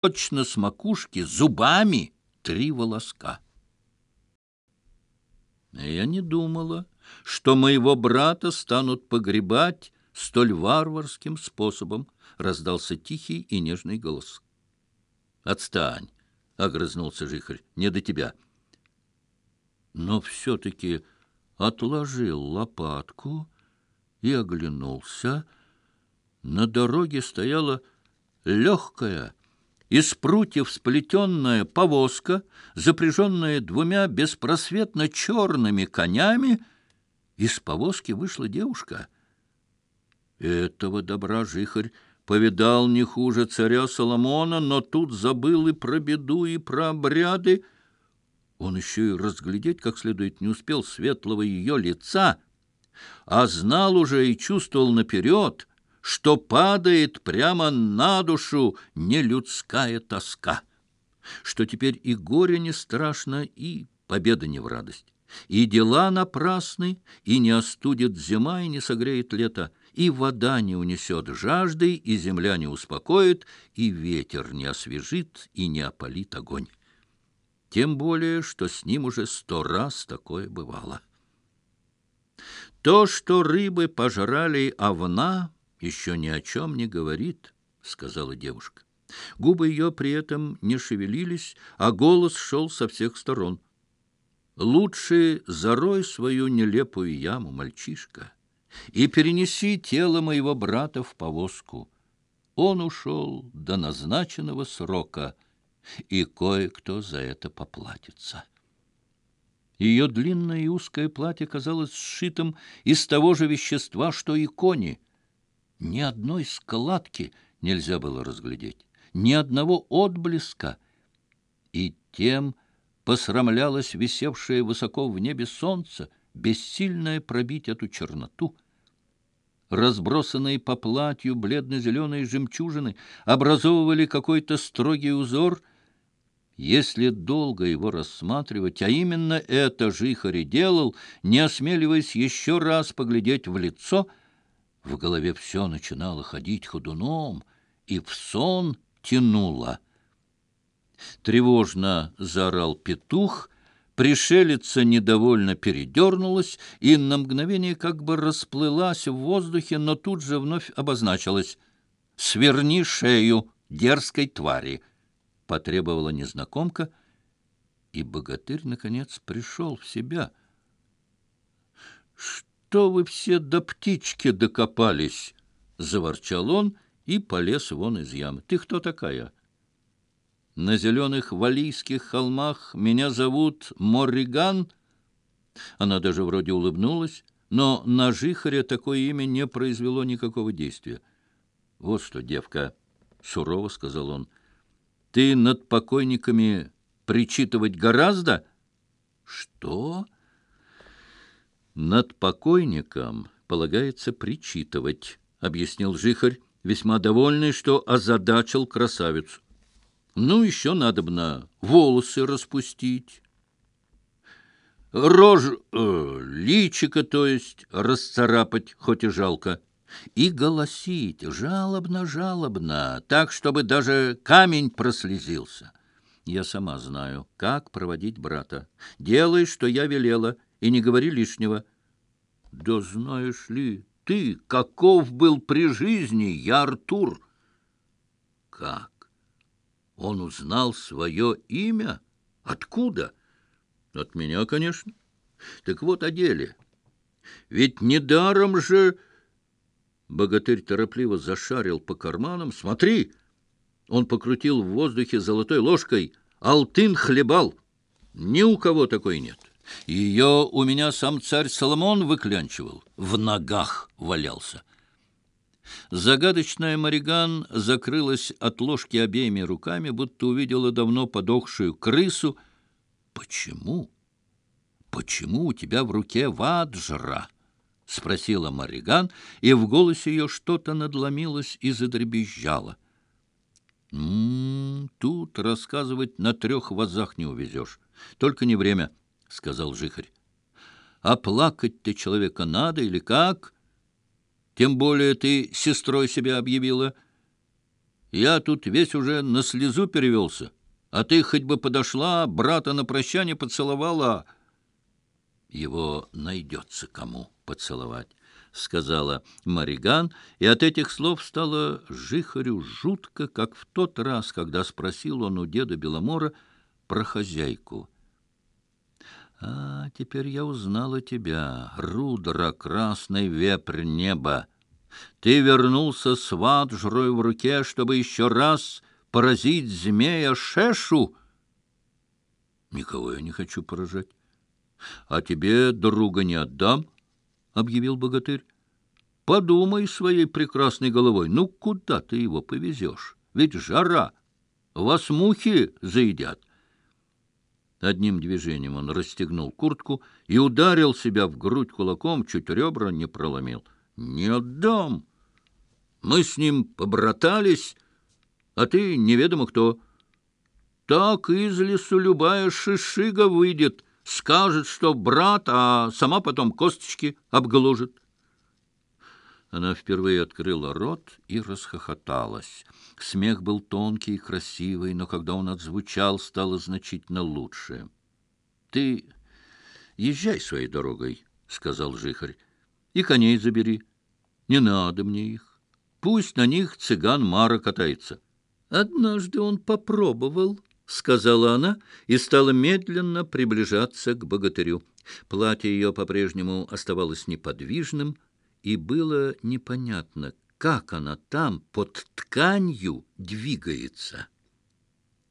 точно с макушки зубами три волоска. Я не думала, что моего брата станут погребать столь варварским способом, раздался тихий и нежный голос. «Отстань!» — огрызнулся жихарь. «Не до тебя!» Но все-таки отложил лопатку и оглянулся. На дороге стояла легкая, из прутьев сплетенная повозка, запряженная двумя беспросветно черными конями, из повозки вышла девушка. Этого добра жихарь повидал не хуже царя Соломона, но тут забыл и про беду, и про обряды. Он еще и разглядеть как следует не успел светлого ее лица, а знал уже и чувствовал наперед — что падает прямо на душу нелюдская тоска, что теперь и горе не страшно, и победа не в радость, и дела напрасны, и не остудит зима, и не согреет лето, и вода не унесет жажды, и земля не успокоит, и ветер не освежит, и не опалит огонь. Тем более, что с ним уже сто раз такое бывало. То, что рыбы пожрали овна, еще ни о чем не говорит, — сказала девушка. Губы ее при этом не шевелились, а голос шел со всех сторон. «Лучше зарой свою нелепую яму, мальчишка, и перенеси тело моего брата в повозку. Он ушел до назначенного срока, и кое-кто за это поплатится». Ее длинное и узкое платье казалось сшитым из того же вещества, что и кони — ни одной складки нельзя было разглядеть, ни одного отблеска. И тем посрамлялось висевшее высоко в небе солнце, бессильное пробить эту черноту. Разбросанные по платью бледно-зеленые жемчужины образовывали какой-то строгий узор. Если долго его рассматривать, а именно это Жихари делал, не осмеливаясь еще раз поглядеть в лицо — в голове все начинало ходить ходуном, и в сон тянуло. Тревожно заорал петух, пришелица недовольно передернулась и на мгновение как бы расплылась в воздухе, но тут же вновь обозначилась. «Сверни шею дерзкой твари!» — потребовала незнакомка, и богатырь, наконец, пришел в себя. «Что?» что вы все до птички докопались!» — заворчал он и полез вон из ямы. «Ты кто такая?» «На зеленых валийских холмах меня зовут Морриган». Она даже вроде улыбнулась, но на Жихаря такое имя не произвело никакого действия. «Вот что, девка!» — сурово сказал он. «Ты над покойниками причитывать гораздо?» «Что?» над покойником полагается причитывать, — объяснил Жихарь, весьма довольный, что озадачил красавицу. Ну, еще надо бы на волосы распустить, рож... Э, личика, то есть, расцарапать, хоть и жалко, и голосить жалобно-жалобно, так, чтобы даже камень прослезился. Я сама знаю, как проводить брата. Делай, что я велела, и не говори лишнего знаешь ли ты, каков был при жизни я Артур? Как? Он узнал свое имя? Откуда? От меня, конечно. Так вот о деле. Ведь недаром же... Богатырь торопливо зашарил по карманам. «Смотри!» Он покрутил в воздухе золотой ложкой. «Алтын хлебал! Ни у кого такой нет!» Ее у меня сам царь Соломон выклянчивал, в ногах валялся. Загадочная Мариган закрылась от ложки обеими руками, будто увидела давно подохшую крысу. «Почему? Почему у тебя в руке ваджра?» — спросила Мариган, и в голосе ее что-то надломилось и задребезжало. «М «М-м, -м, «Тут рассказывать на трех вазах не увезешь. сказал Жихарь. «А плакать-то человека надо или как? Тем более ты сестрой себя объявила. Я тут весь уже на слезу перевелся, а ты хоть бы подошла, брата на прощание поцеловала». «Его найдется кому поцеловать», — сказала Мариган, и от этих слов стало Жихарю жутко, как в тот раз, когда спросил он у деда Беломора про хозяйку — «А, теперь я узнала тебя, рудра, красный вепрь неба. Ты вернулся с ваджрой в руке, чтобы еще раз поразить змея Шешу?» «Никого я не хочу поражать. А тебе друга не отдам», — объявил богатырь. «Подумай своей прекрасной головой, ну куда ты его Одним движением он расстегнул куртку и ударил себя в грудь кулаком, чуть ребра не проломил. «Не отдам! Мы с ним побратались, а ты неведомо кто. Так из лесу любая шишига выйдет, скажет, что брат, а сама потом косточки обглужит». Она впервые открыла рот и расхохоталась. Смех был тонкий и красивый, но когда он отзвучал, стало значительно лучше. — Ты езжай своей дорогой, — сказал жихарь, — и коней забери. Не надо мне их. Пусть на них цыган Мара катается. Однажды он попробовал, — сказала она и стала медленно приближаться к богатырю. Платье ее по-прежнему оставалось неподвижным, — и было непонятно, как она там под тканью двигается.